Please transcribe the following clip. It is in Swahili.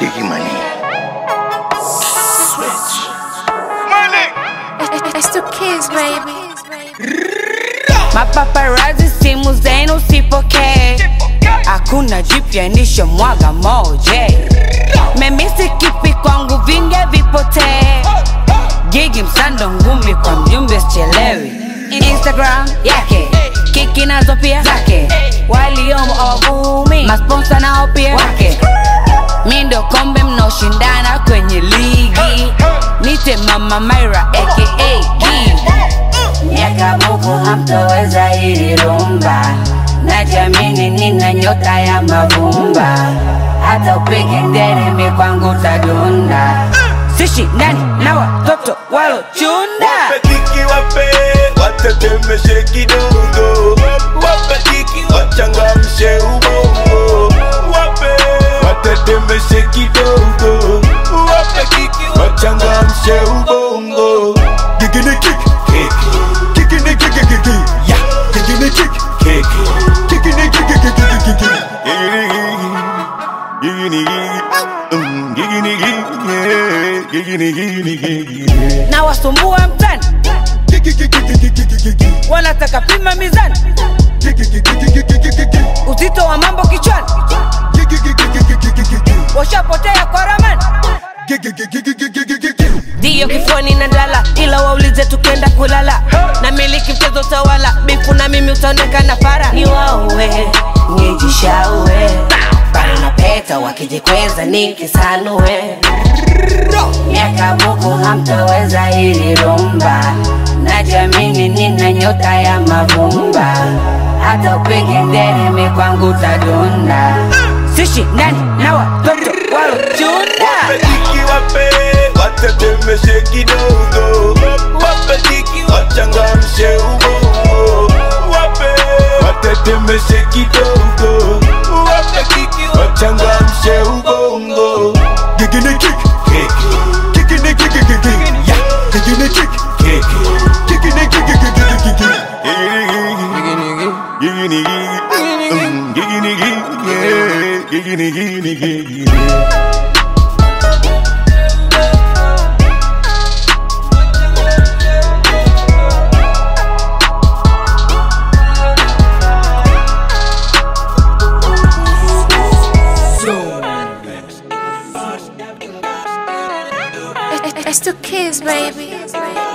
Biggie money. Switch. It's the kids, baby. Mapaparazi simu zenu sipokee, hakuna jipya nisho mwaga moje. Memisi kipi kwangu vinge vipotee, gigi msando ngumi kwa mjumbe sichelewi. Instagram yake kiki nazo pia masponsa nao pia wake. Mi ndo kombe mnaoshindana kwenye ligi, nite mama Myra aka miaka buku hamtoweza hili rumba. Najamini nina nyota ya mavumba. Hata upige nderemi kwangu tadunda sishi nani na watoto walochunda Wape kiki wape, watetemeshe kidogo. Watetemeshe kidogo. Wape kiki wachangamshe ubongo. Gigini kick, kick. Gigini kick, kick, kick, kick. Yeah. Gigini kick, kick. Gigini kick, kick, kick, kick, kick, gigini, gigini, gigini, gigini, gigini. na wasumbua mtani wanataka pima mizani uzito wa mambo kichwani washapotea kwa ramani dio kifuani na ndala ila waulize tukenda kulala. Na miliki mchezo tawala bifu na mimi utaonekana fara. Ni wauwe nijishaue bana na peta wakijikweza nikisanue miaka buku hamtoweza hili rumba. Najamini nina nyota ya mavumba. Hata upige nderemi kwangu tadunda sishi nani na watoto walochunda Wapeliki wape, watetemeshe kidogo. Wapeliki wachangamshe ubongo. Wape, watetemeshe kidogo. Wapeliki wachangamshe ubongo. Gigini kick, kick. Gigini kick, kick. Yeah. Gigini kick, kick. Gigini kick, kick, kick, kick, kick, kick. Gigini, gigini. Mm, Gigini, gigini, yeah. Gigini, gigini, gigini. It's the kids, baby.